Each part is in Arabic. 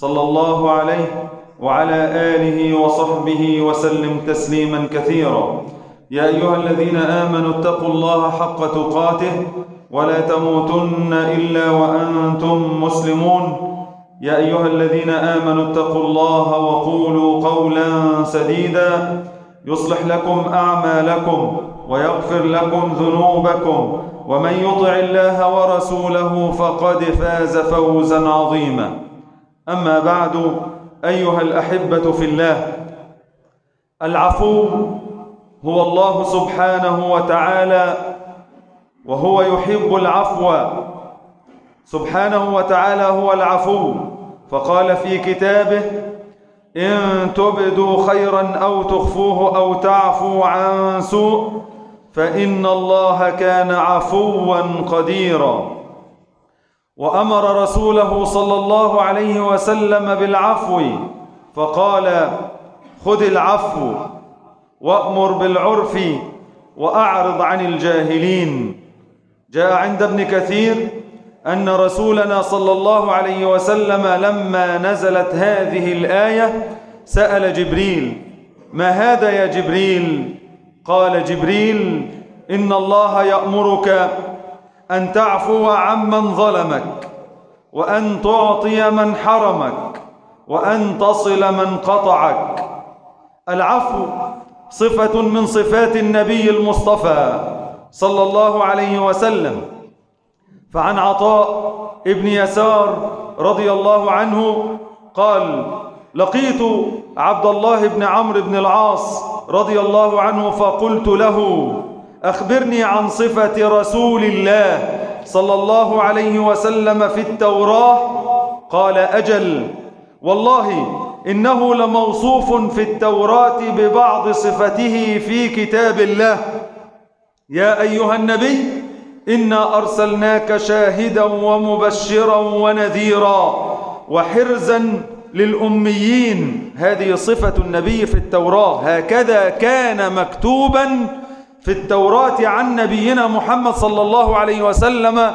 صلى الله عليه وعلى آله وصحبه وسلم تسليما كثيرا. يا أيها الذين آمنوا اتقوا الله حق تقاته ولا تموتن إلا وأنتم مسلمون. يا أيها الذين آمنوا اتقوا الله وقولوا قولا سديدا. يصلح لكم أعمالكم ويغفر لكم ذنوبكم. ومن يطع الله ورسوله فقد فاز فوزا عظيما. أما بعد أيها الأحبة في الله العفو هو الله سبحانه وتعالى وهو يحب العفو. سبحانه وتعالى هو العفو. فقال في كتابه إن تبدوا خيرا أو تخفوه أو تعفو عن سوء فإن الله كان عفوا قديرا. وأمر رسوله صلى الله عليه وسلم بالعفو فقال خذ العفو وأمر بالعرف وأعرض عن الجاهلين. جاء عند ابن كثير أن رسولنا صلى الله عليه وسلم لما نزلت هذه الآية سأل جبريل ما هذا يا جبريل؟ قال جبريل إن الله يأمرك أن تعفو عمن ظلمك وأن تعطي من حرمك وأن تصل من قطعك. العفو صفة من صفات النبي المصطفى صلى الله عليه وسلم. فعن عطاء ابن يسار رضي الله عنه قال لقيت عبد الله بن عمرو بن العاص رضي الله عنه فقلت له أخبرني عن صفة رسول الله صلى الله عليه وسلم في التوراة. قال أجل. والله إنه لموصوف في التوراة ببعض صفته في كتاب الله. يا أيها النبي إنا أرسلناك شاهدا ومبشرا ونذيرا وحرزا للأميين. هذه صفة النبي في التوراة. هكذا كان مكتوبا في التوراة عن نبينا محمد صلى الله عليه وسلم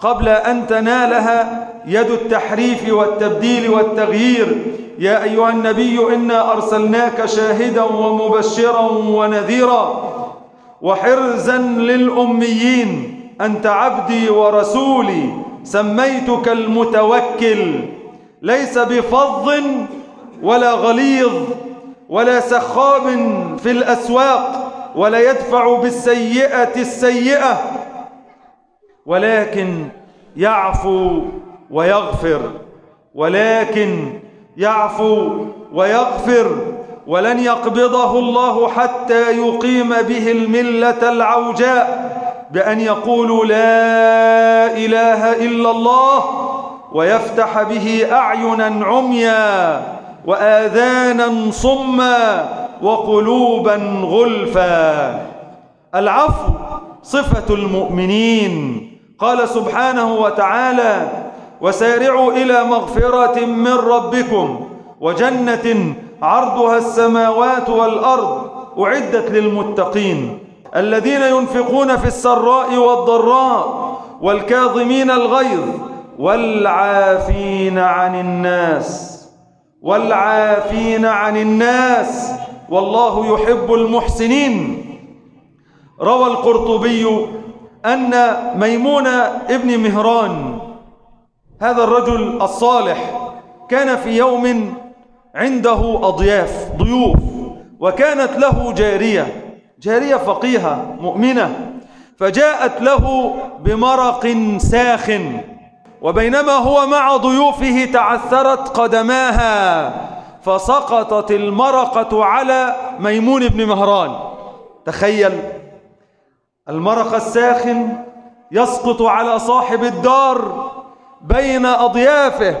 قبل أن تنالها يد التحريف والتبديل والتغيير. يا أيها النبي إنا أرسلناك شاهدا ومبشرا ونذيرا وحرزا للأميين. أنت عبدي ورسولي سميتك المتوكل. ليس بفظ ولا غليظ ولا سخاب في الأسواق. وَلَيَدْفَعُ بِالسَّيِّئَةِ السَّيِّئَةِ ولكن يعفو ويغفر ولكن يعفو ويغفر ولن يقبضه الله حتى يقيم به الملة العوجاء بأن يقولوا لا إله إلا الله ويفتح به أعينا عميا وآذانا صما وقلوبا غلفا. العفو صفة المؤمنين. قال سبحانه وتعالى وسارعوا إلى مغفرة من ربكم وجنة عرضها السماوات والأرض أعدت للمتقين. الذين ينفقون في السراء والضراء والكاظمين الغيظ والعافين عن الناس والعافين عن الناس والله يحب المحسنين. روى القرطبي أن ميمون ابن مهران هذا الرجل الصالح كان في يوم عنده أضياف ضيوف وكانت له جارية جارية فقيهة مؤمنة فجاءت له بمرق ساخن وبينما هو مع ضيوفه تعثرت قدماها. فسقطت المرقة على ميمون بن مهران. تخيل المرق الساخن يسقط على صاحب الدار بين أضيافه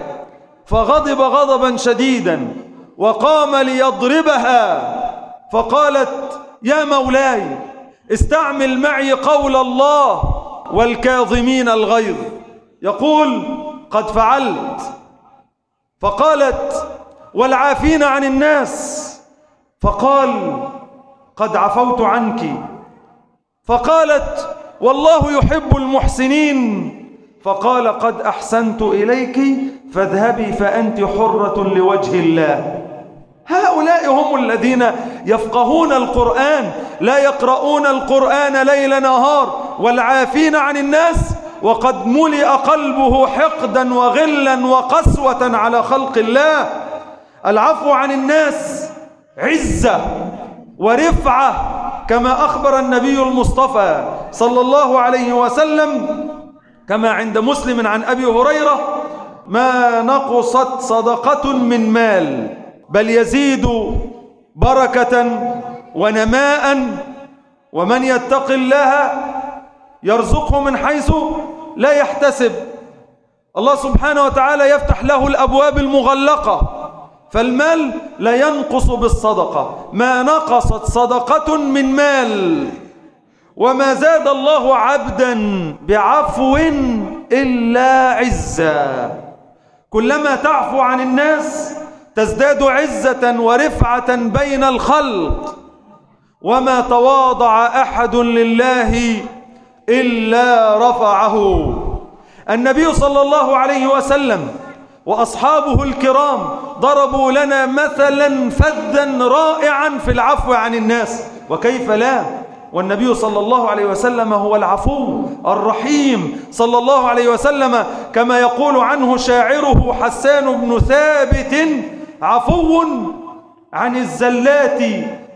فغضب غضبا شديدا وقام ليضربها. فقالت يا مولاي استعمل معي قول الله والكاظمين الغيظ. يقول قد فعلت. فقالت والعافين عن الناس. فقال قد عفوت عنك. فقالت والله يحب المحسنين. فقال قد أحسنت إليك فاذهبي فأنت حرة لوجه الله. هؤلاء هم الذين يفقهون القرآن لا يقرؤون القرآن ليل نهار. والعافين عن الناس وقد ملئ قلبه حقدا وغلا وقسوة على خلق الله. العفو عن الناس عزة ورفعة كما أخبر النبي المصطفى صلى الله عليه وسلم كما عند مسلم عن أبي هريرة ما نقصت صدقة من مال بل يزيد بركة ونماء ومن يتق الله يرزقه من حيث لا يحتسب. الله سبحانه وتعالى يفتح له الأبواب المغلقة. فالمال لا ينقص بالصدقة. ما نقصت صدقة من مال. وما زاد الله عبدا بعفو إلا عزا. كلما تعفو عن الناس تزداد عزة ورفعة بين الخلق. وما تواضع أحد لله إلا رفعه. النبي صلى الله عليه وسلم وأصحابه الكرام ضربوا لنا مثلا فذا رائعا في العفو عن الناس. وكيف لا؟ والنبي صلى الله عليه وسلم هو العفو الرحيم صلى الله عليه وسلم كما يقول عنه شاعره حسان بن ثابت عفو عن الزلات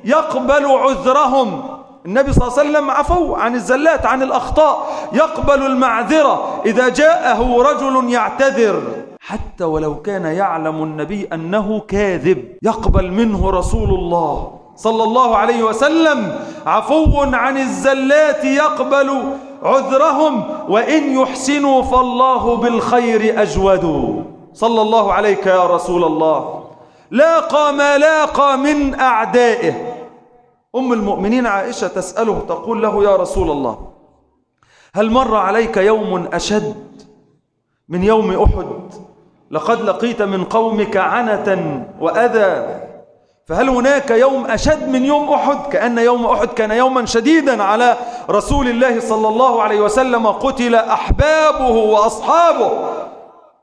يقبل عذرهم. النبي صلى الله عليه وسلم عفو عن الزلات عن الأخطاء يقبل المعذرة. إذا جاءه رجل يعتذر. حتى ولو كان يعلم النبي أنه كاذب يقبل منه رسول الله صلى الله عليه وسلم عفو عن الزلات يقبل عذرهم وإن يحسنوا فالله بالخير أجود. صلى الله عليك يا رسول الله. لاقى ما لاقى من أعدائه. أم المؤمنين عائشة تسأله تقول له يا رسول الله هل مر عليك يوم أشد من يوم أحد؟ لقد لقيت من قومك عنة وأذى. فهل هناك يوم أشد من يوم أحد؟ كأن يوم أحد كان يوما شديدا على رسول الله صلى الله عليه وسلم. قتل أحبابه وأصحابه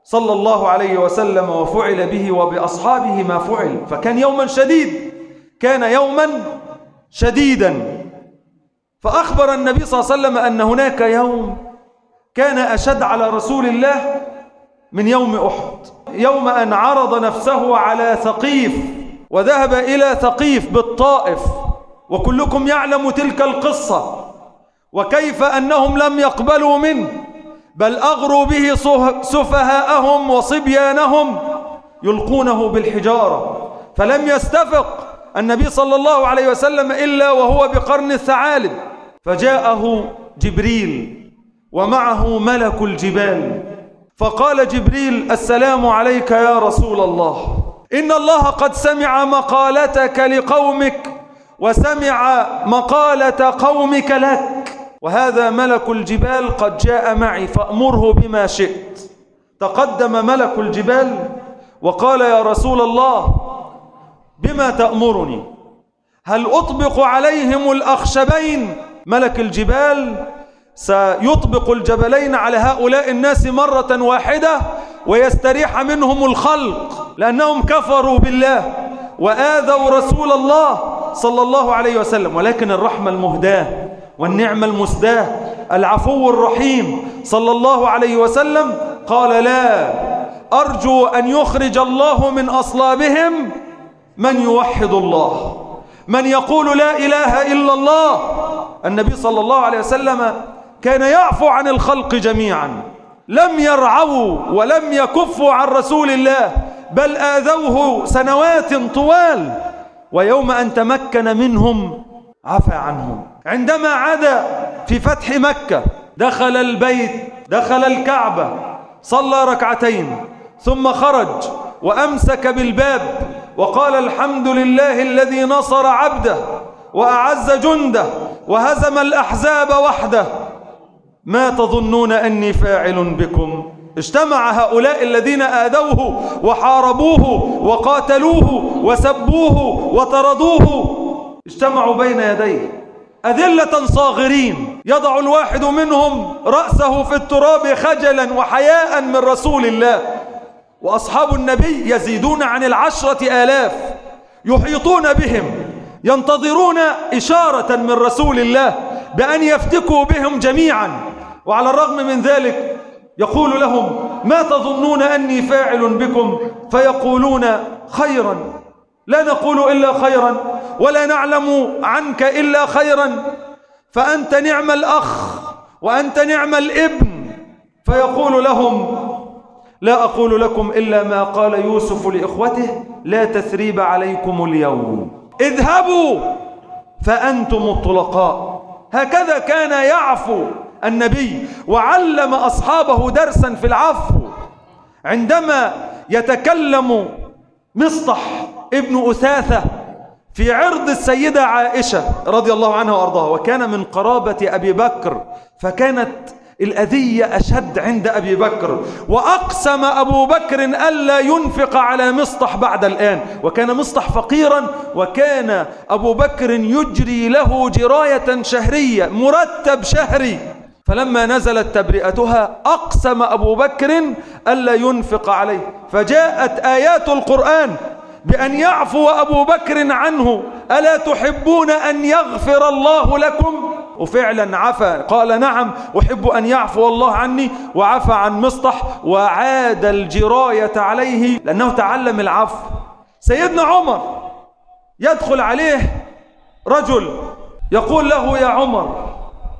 صلى الله عليه وسلم وفعل به وبأصحابه ما فعل. فكان يوما شديد. كان يوما شديدا. فأخبر النبي صلى الله عليه وسلم أن هناك يوم كان أشد على رسول الله من يوم أحد. يوم أن عرض نفسه على ثقيف وذهب إلى ثقيف بالطائف. وكلكم يعلم تلك القصة. وكيف أنهم لم يقبلوا منه. بل أغروا به سفهاءهم وصبيانهم يلقونه بالحجارة. فلم يستفق النبي صلى الله عليه وسلم إلا وهو بقرن الثعالب. فجاءه جبريل ومعه ملك الجبال. فقال جبريل السلام عليك يا رسول الله. إن الله قد سمع مقالتك لقومك وسمع مقالة قومك لك. وهذا ملك الجبال قد جاء معي فأمره بما شئت. تقدم ملك الجبال وقال يا رسول الله بما تأمرني؟ هل أطبق عليهم الأخشبين؟ ملك الجبال سيطبق الجبلين على هؤلاء الناس مرة واحدة ويستريح منهم الخلق لأنهم كفروا بالله وآذوا رسول الله صلى الله عليه وسلم. ولكن الرحمة المهداة والنعمة المسداة العفو الرحيم صلى الله عليه وسلم قال لا أرجو أن يخرج الله من أصلابهم من يوحد الله من يقول لا إله إلا الله. النبي صلى الله عليه وسلم كان يعفو عن الخلق جميعا. لم يرعوا ولم يكفوا عن رسول الله بل آذوه سنوات طوال ويوم أن تمكن منهم عفى عنهم. عندما عاد في فتح مكة دخل البيت دخل الكعبة صلى ركعتين ثم خرج وأمسك بالباب وقال الحمد لله الذي نصر عبده وأعز جنده وهزم الأحزاب وحده. ما تظنون أني فاعل بكم؟ اجتمع هؤلاء الذين آذوه وحاربوه وقاتلوه وسبوه وطردوه. اجتمعوا بين يديه. أذلة صاغرين. يضع الواحد منهم رأسه في التراب خجلا وحياء من رسول الله. وأصحاب النبي يزيدون عن العشرة آلاف. يحيطون بهم. ينتظرون إشارة من رسول الله بأن يفتكوا بهم جميعا. وعلى الرغم من ذلك يقول لهم ما تظنون أني فاعل بكم فيقولون خيرا. لا نقول إلا خيرا ولا نعلم عنك إلا خيرا. فأنت نعم الأخ وأنت نعم الابن. فيقول لهم لا أقول لكم إلا ما قال يوسف لإخوته لا تثريب عليكم اليوم. اذهبوا فأنتم الطلقاء. هكذا كان يعفو النبي وعلم أصحابه درسا في العفو عندما يتكلم مصطح ابن أثاثة في عرض السيدة عائشة رضي الله عنها وأرضاها وكان من قرابة أبي بكر فكانت الأذية أشد عند أبي بكر وأقسم أبو بكر ألا ينفق على مصطح بعد الآن وكان مصطح فقيرا وكان أبو بكر يجري له جراية شهرية مرتب شهري. فلما نزلت تبرئتها أقسم أبو بكر ألا ينفق عليه. فجاءت آيات القرآن بأن يعفو أبو بكر عنه. ألا تحبون أن يغفر الله لكم؟ وفعلا عفى. قال نعم أحب أن يعفو الله عني. وعفى عن مصطح وعاد الجراية عليه لأنه تعلم العفو. سيدنا عمر يدخل عليه رجل يقول له يا عمر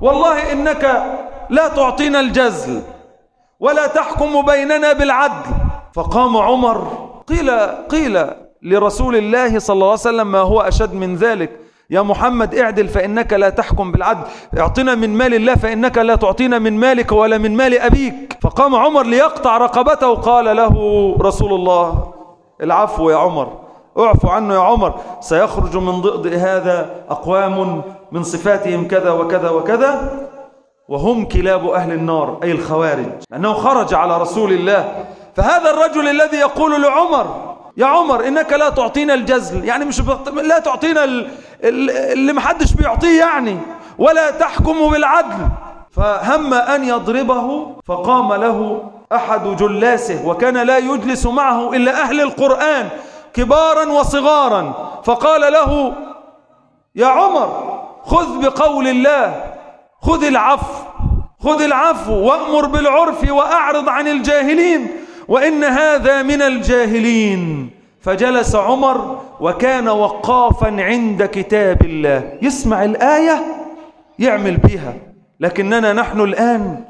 والله إنك لا تعطينا الجزل ولا تحكم بيننا بالعدل. فقام عمر قيل قيل لرسول الله صلى الله عليه وسلم ما هو أشد من ذلك. يا محمد اعدل فإنك لا تحكم بالعدل. اعطنا من مال الله فإنك لا تعطينا من مالك ولا من مال أبيك. فقام عمر ليقطع رقبته قال له رسول الله العفو يا عمر اعفو عنه يا عمر سيخرج من ضئض هذا أقوام من صفاتهم كذا وكذا وكذا وهم كلاب أهل النار أي الخوارج. أنه خرج على رسول الله. فهذا الرجل الذي يقول لعمر يا عمر إنك لا تعطينا الجزل. يعني مش لا تعطينا اللي محدش بيعطيه يعني. ولا تحكم بالعدل. فهم أن يضربه فقام له أحد جلاسه وكان لا يجلس معه إلا أهل القرآن كبارا وصغارا. فقال له يا عمر خذ بقول الله خذ العفو خذ العفو وأمر بالعرف وأعرض عن الجاهلين وإن هذا من الجاهلين. فجلس عمر وكان وقافا عند كتاب الله. يسمع الآية يعمل بها. لكننا نحن الآن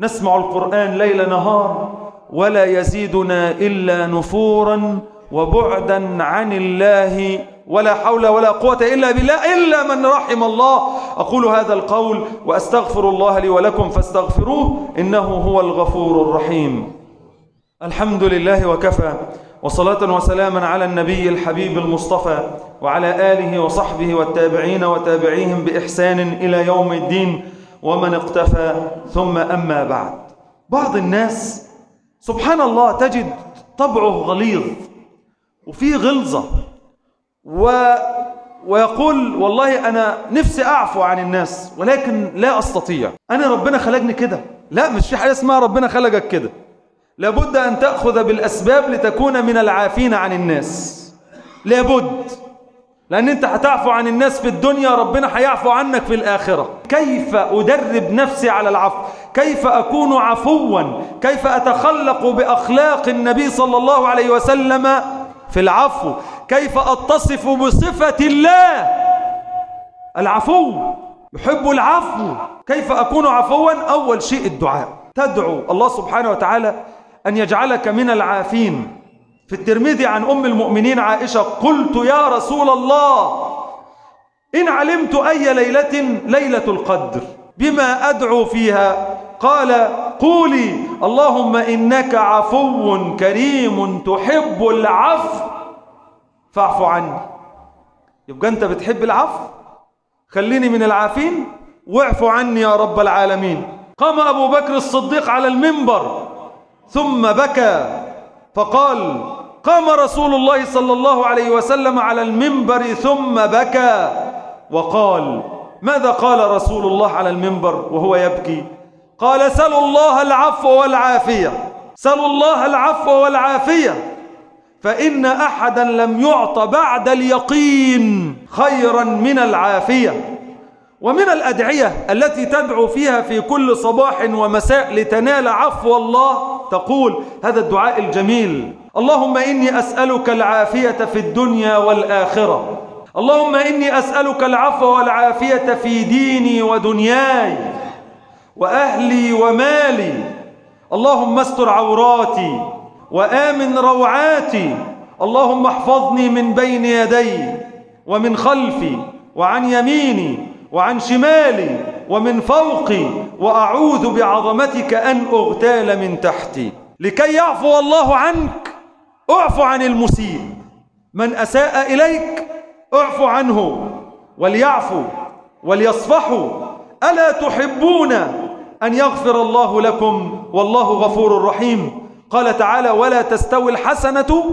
نسمع القرآن ليل نهار ولا يزيدنا إلا نفورا وبعدا عن الله ولا حول ولا قوة إلا بالله إلا من رحم الله. أقول هذا القول وأستغفر الله لي ولكم فاستغفروه إنه هو الغفور الرحيم. الحمد لله وكفى وصلاة وسلاما على النبي الحبيب المصطفى وعلى آله وصحبه والتابعين وتابعيهم بإحسان إلى يوم الدين ومن اقتفى ثم أما بعد. بعض الناس سبحان الله تجد طبعه غليظ وفي غلظة. و ويقول والله أنا نفسي أعفو عن الناس ولكن لا أستطيع. أنا ربنا خلقني كده. لا مش في حاجة اسمها ربنا خلقك كده. لابد أن تأخذ بالأسباب لتكون من العافين عن الناس. لابد. لأن أنت هتعفو عن الناس في الدنيا ربنا هيعفو عنك في الآخرة. كيف أدرب نفسي على العفو؟ كيف أكون عفوا؟ كيف أتخلق بأخلاق النبي صلى الله عليه وسلم في العفو؟ كيف أتصف بصفة الله؟ العفو. يحب العفو. كيف أكون عفوا؟ أول شيء الدعاء. تدعو الله سبحانه وتعالى أن يجعلك من العافين. في الترمذي عن أم المؤمنين عائشة قلت يا رسول الله إن علمت أي ليلة؟ ليلة القدر. بما أدعو فيها؟ قال قولي اللهم إنك عفو كريم تحب العفو. فاعف عني. يبقى أنت بتحب العفو؟ خليني من العافين. واعف عني يا رب العالمين. قام أبو بكر الصديق على المنبر ثم بكى فقال قام رسول الله صلى الله عليه وسلم على المنبر ثم بكى وقال ماذا قال رسول الله على المنبر وهو يبكي؟ قال سلوا الله العفو والعافية. سلوا الله العفو والعافية. فإن أحدا لم يعط بعد اليقين خيرا من العافية ومن الأدعية التي تدعو فيها في كل صباح ومساء لتنال عفو الله تقول هذا الدعاء الجميل. اللهم إني أسألك العافية في الدنيا والآخرة. اللهم إني أسألك العفو والعافية في ديني ودنياي وأهلي ومالي. اللهم استر عوراتي. وآمن روعاتي. اللهم احفظني من بين يدي ومن خلفي وعن يميني وعن شمالي ومن فوقي وأعوذ بعظمتك أن أغتال من تحتي. لكي يعفو الله عنك. اعفو عن المسيء. من أساء إليك اعفو عنه. وليعفو وليصفحوا ألا تحبون أن يغفر الله لكم؟ والله غفور رحيم. قال تعالى ولا تستوي الحسنة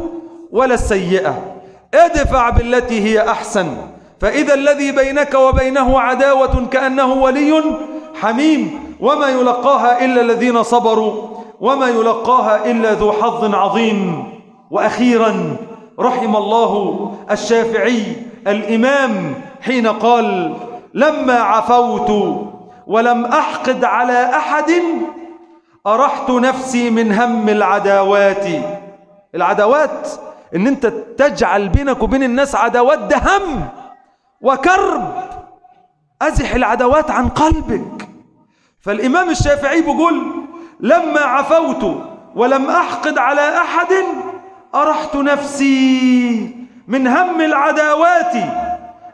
ولا السيئة. ادفع بالتي هي أحسن. فإذا الذي بينك وبينه عداوة كأنه ولي حميم. وما يلقاها إلا الذين صبروا. وما يلقاها إلا ذو حظ عظيم. وأخيرا رحم الله الشافعي الإمام حين قال لما عفوت ولم أحقد على أحد أرحت نفسي من هم العداوات. العداوات إن أنت تجعل بينك وبين الناس عداوات ده هم وكرب. أزح العداوات عن قلبك. فالإمام الشافعي بيقول لما عفوت ولم أحقد على أحد أرحت نفسي من هم العداوات.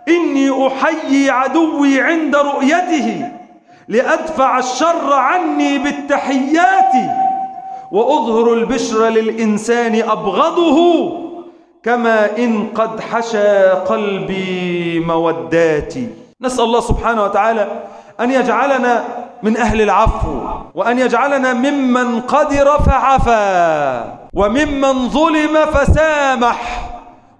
إني أحيي عدوي عند رؤيته. لأدفع الشر عني بالتحيات وأظهر البشر للإنسان أبغضه كما إن قد حشى قلبي موداتي نسأل الله سبحانه وتعالى أن يجعلنا من أهل العفو وأن يجعلنا ممن قدر فعفا وممن ظلم فسامح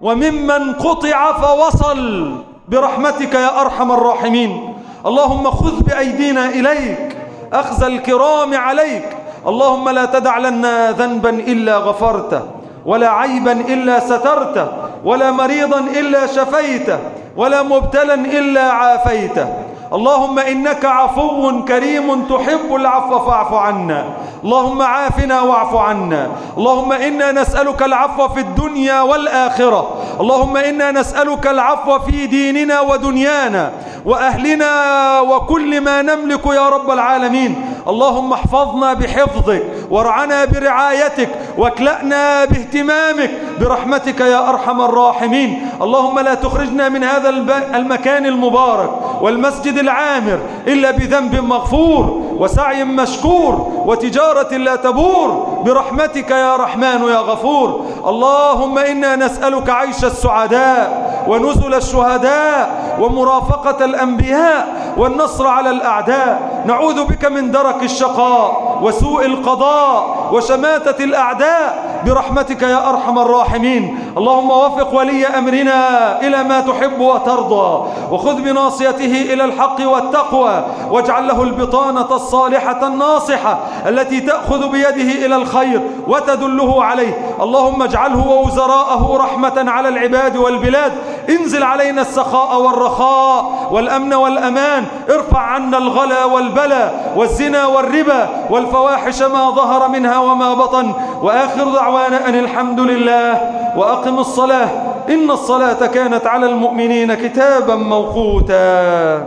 وممن قطع فوصل برحمتك يا أرحم الراحمين. اللهم خذ بأيدينا إليك أخذ الكرام عليك. اللهم لا تدع لنا ذنبا إلا غفرته ولا عيبا إلا سترته ولا مريضا إلا شفيته ولا مبتلا إلا عافيته. اللهم إنك عفو كريم تحب العفو فاعف عنا. اللهم عافنا واعف عنا. اللهم إنا نسألك العفو في الدنيا والآخرة. اللهم إنا نسألك العفو في ديننا ودنيانا وأهلنا وكل ما نملك يا رب العالمين. اللهم احفظنا بحفظك وارعنا برعايتك واكلأنا باهتمامك. برحمتك يا أرحم الراحمين. اللهم لا تخرجنا من هذا المكان المبارك. والمسجد العامر إلا بذنب مغفور وسعي مشكور وتجارة لا تبور برحمتك يا رحمن يا غفور. اللهم إنا نسألك عيش السعداء ونزل الشهداء ومرافقة الأنبياء والنصر على الأعداء. نعوذ بك من درك الشقاء وسوء القضاء وشماتة الأعداء برحمتك يا أرحم الراحمين. اللهم وفق ولي أمرنا إلى ما تحب وترضى وخذ بناصيته إلى الحق والتقوى واجعل له البطانة الصالحة الناصحة التي تأخذ بيده إلى الخير وتدله عليه. اللهم اجعله ووزراءه رحمة على العباد والبلاد انزل علينا السخاء والرخاء والأمن والأمان ارفع عنا الغلا والبلا والزنا والربا والفواحش ما ظهر منها وما بطن وآخر دعوانا أن الحمد لله وأقم الصلاة. إن الصلاة كانت على المؤمنين كتابا موقوتا.